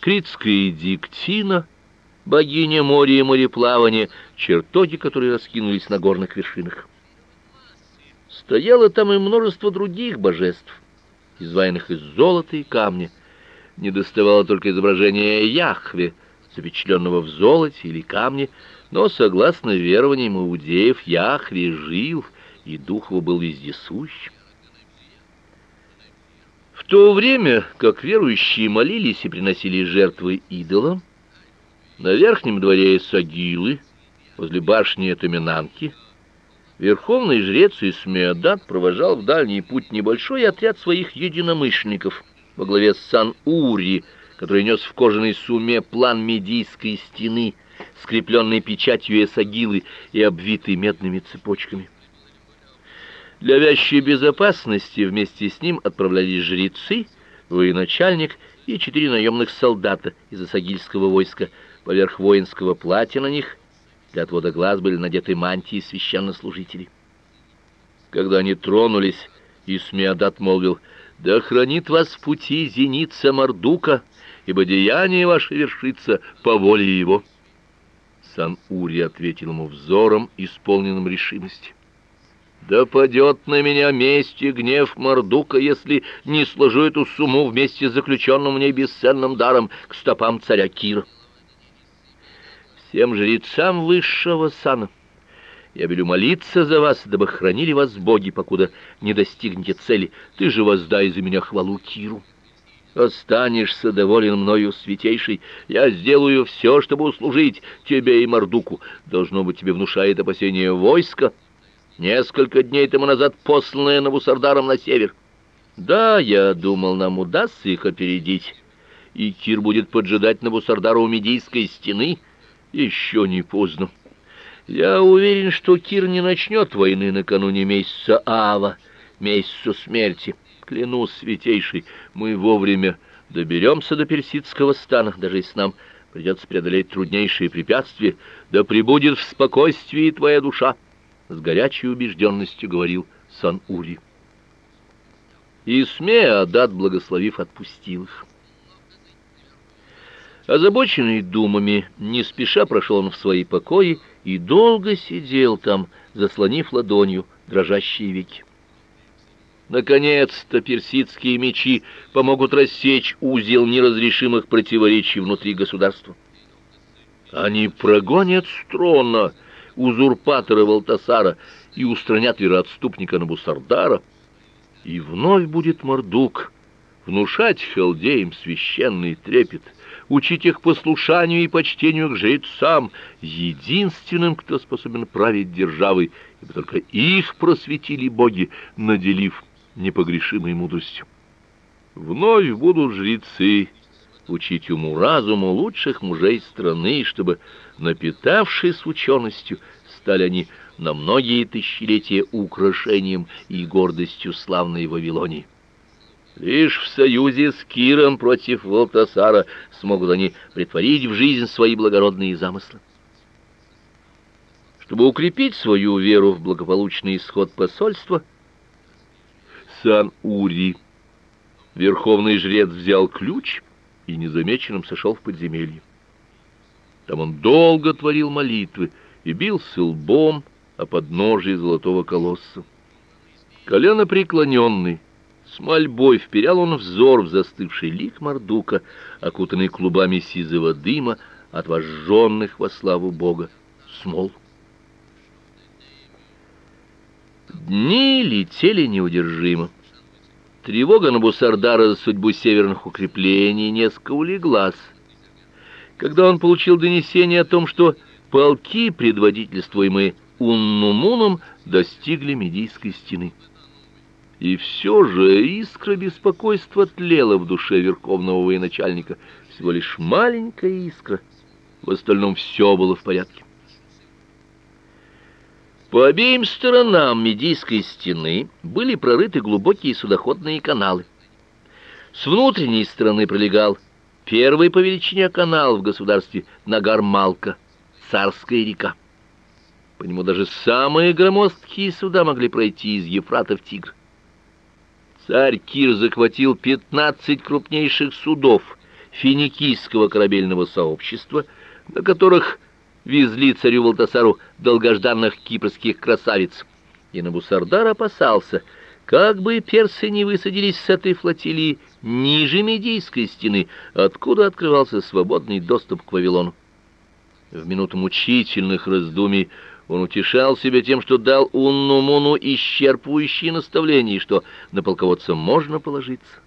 Критская Диктина, богиня моря и мореплавания, чертоги, которые раскинулись на горных вершинах. Стояло там и множество других божеств, изваянных из золота и камня. Не доставало только изображения Яхве, запечатленного в золоте или камне, но, согласно верованиям иудеев, Яхве жил, и дух его был вездесущ. То время, как верующие молились и приносили жертвы идолам, на верхнем дворе Сагилы, возле башни Этаминанки, верховный жрец Исмеадат провожал в дальний путь небольшой отряд своих единомышленников во главе с Сан-Ури, который нес в кожаной суме план Медийской стены, скрепленный печатью Эсагилы и обвитый медными цепочками. Для вящей безопасности вместе с ним отправлялись жрецы, военачальник и четыре наемных солдата из Эсагильского войска. Поверх воинского платья на них для отвода глаз были надеты мантии священнослужителей. Когда они тронулись, Исмеадат молвил, «Да хранит вас в пути зеница Мардука, ибо деяние ваше вершится по воле его». Сан-Ури ответил ему взором, исполненным решимости. «Да падет на меня месть и гнев Мардука, если не сложу эту сумму вместе с заключенным мне бесценным даром к стопам царя Кира. Всем жрецам высшего сана я велю молиться за вас, дабы хранили вас боги, покуда не достигнете цели. Ты же воздай за меня хвалу Киру». Останешься доволен мною, святейший. Я сделаю все, чтобы услужить тебе и Мордуку. Должно быть, тебе внушает опасение войска. Несколько дней тому назад посланное Навусардаром на север. Да, я думал, нам удастся их опередить. И Кир будет поджидать Навусардара у Медийской стены. Еще не поздно. Я уверен, что Кир не начнет войны накануне месяца Ава, месяца смерти. Клянусь, святейший, мы вовремя доберемся до персидского стана, даже если нам придется преодолеть труднейшие препятствия. Да пребудет в спокойствии твоя душа, — с горячей убежденностью говорил Сан-Ури. И смея Адат, благословив, отпустил их. Озабоченный думами, не спеша прошел он в свои покои и долго сидел там, заслонив ладонью дрожащие веки. Наконец-то персидские мечи помогут рассечь узел неразрешимых противоречий внутри государства. Они прогонят с трона узурпатора Валтасара и устранят вероотступника Набусардара, и вновь будет Мордук внушать халдеям священный трепет, учить их послушанию и почтению к жрецам, единственным, кто способен править державой, ибо только их просветили боги, наделив непогрешимой мудростью. Вновь будут жрецы учить уму-разуму лучших мужей страны, чтобы, напитавшись ученостью, стали они на многие тысячелетия украшением и гордостью славной Вавилонии. Лишь в союзе с Киром против Волтасара смогут они притворить в жизнь свои благородные замыслы. Чтобы укрепить свою веру в благополучный исход посольства, Сан-Ури. Верховный жрец взял ключ и незамеченным сошел в подземелье. Там он долго творил молитвы и бился лбом о подножии золотого колосса. Колено преклоненный, с мольбой вперял он взор в застывший лик Мордука, окутанный клубами сизого дыма от вожженных во славу Бога смол. Дни летели неудержимо. Тревога на Бусардара за судьбу северных укреплений несколько улеглась. Когда он получил донесение о том, что полки, предводительствуемые Уннумуном, достигли Медийской стены. И все же искра беспокойства тлела в душе верховного военачальника, всего лишь маленькая искра. В остальном все было в порядке. По обеим сторонам Медийской стены были прорыты глубокие судоходные каналы. С внутренней стороны пролегал первый по величине канал в государстве Нагармалка, Царская река. По нему даже самые громоздкие суда могли пройти из Ефрата в Тигр. Царь Кир захватил 15 крупнейших судов финикийского корабельного сообщества, на которых везли царю Валтасару долгожданных кипрских красавиц. И Набусардар опасался, как бы персы не высадились с этой флотилии ниже Медийской стены, откуда открывался свободный доступ к Вавилону. В минуту мучительных раздумий он утешал себя тем, что дал Уннумуну исчерпывающие наставления, что на полководца можно положиться.